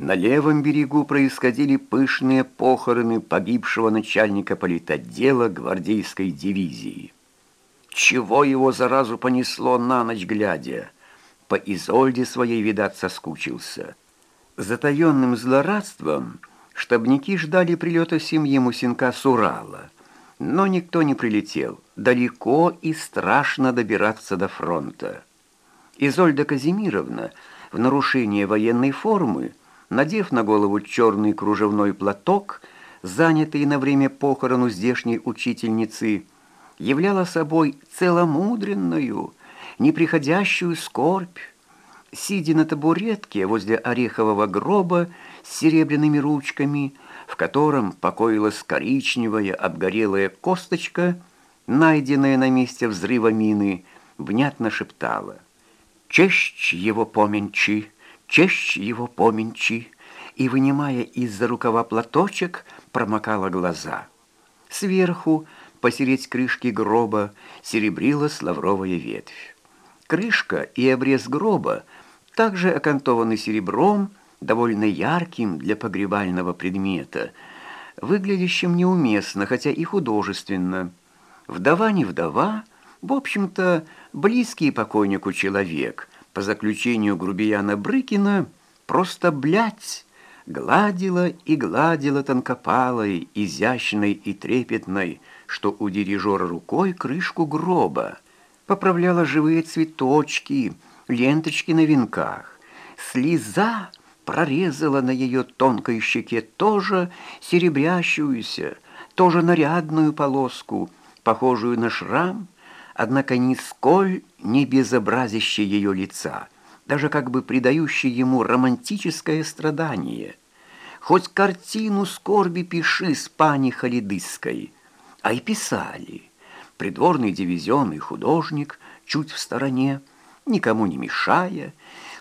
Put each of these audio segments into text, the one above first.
На левом берегу происходили пышные похороны погибшего начальника политотдела гвардейской дивизии. Чего его заразу понесло на ночь глядя? По Изольде своей, видать, соскучился. Затаенным злорадством штабники ждали прилета семьи Мусинка с Урала. Но никто не прилетел. Далеко и страшно добираться до фронта. Изольда Казимировна в нарушение военной формы надев на голову черный кружевной платок, занятый на время похорону здешней учительницы, являла собой целомудренную, неприходящую скорбь. Сидя на табуретке возле орехового гроба с серебряными ручками, в котором покоилась коричневая обгорелая косточка, найденная на месте взрыва мины, внятно шептала «Честь его поменчи!» Честь его поменчи, и, вынимая из-за рукава платочек, промокала глаза. Сверху, посереть крышки гроба, серебрилась лавровая ветвь. Крышка и обрез гроба также окантованы серебром, довольно ярким для погребального предмета, выглядящим неуместно, хотя и художественно. Вдова не вдова, в общем-то, близкий покойнику человек — по заключению грубияна Брыкина, просто блядь, гладила и гладила тонкопалой, изящной и трепетной, что у дирижера рукой крышку гроба, поправляла живые цветочки, ленточки на венках. Слеза прорезала на ее тонкой щеке тоже серебрящуюся, тоже нарядную полоску, похожую на шрам, однако нисколь не безобразище ее лица, даже как бы придающее ему романтическое страдание. Хоть картину скорби пиши с пани Халидыской, а и писали. Придворный дивизионный художник чуть в стороне, никому не мешая,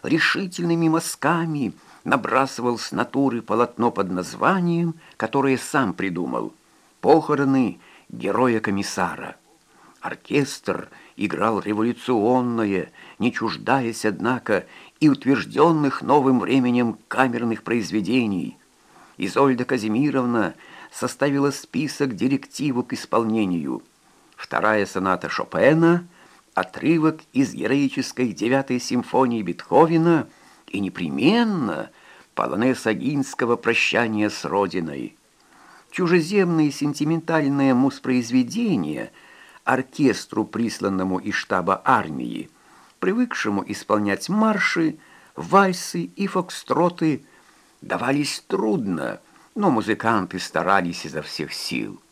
решительными мазками набрасывал с натуры полотно под названием, которое сам придумал «Похороны героя-комиссара». Оркестр играл революционное, не чуждаясь, однако, и утвержденных новым временем камерных произведений. Изольда Казимировна составила список директиву к исполнению. Вторая соната Шопена, отрывок из героической девятой симфонии Бетховена и непременно полонез Агинского «Прощания с Родиной». Чужеземные сентиментальные муспроизведения – оркестру, присланному из штаба армии, привыкшему исполнять марши, вальсы и фокстроты, давались трудно, но музыканты старались изо всех сил.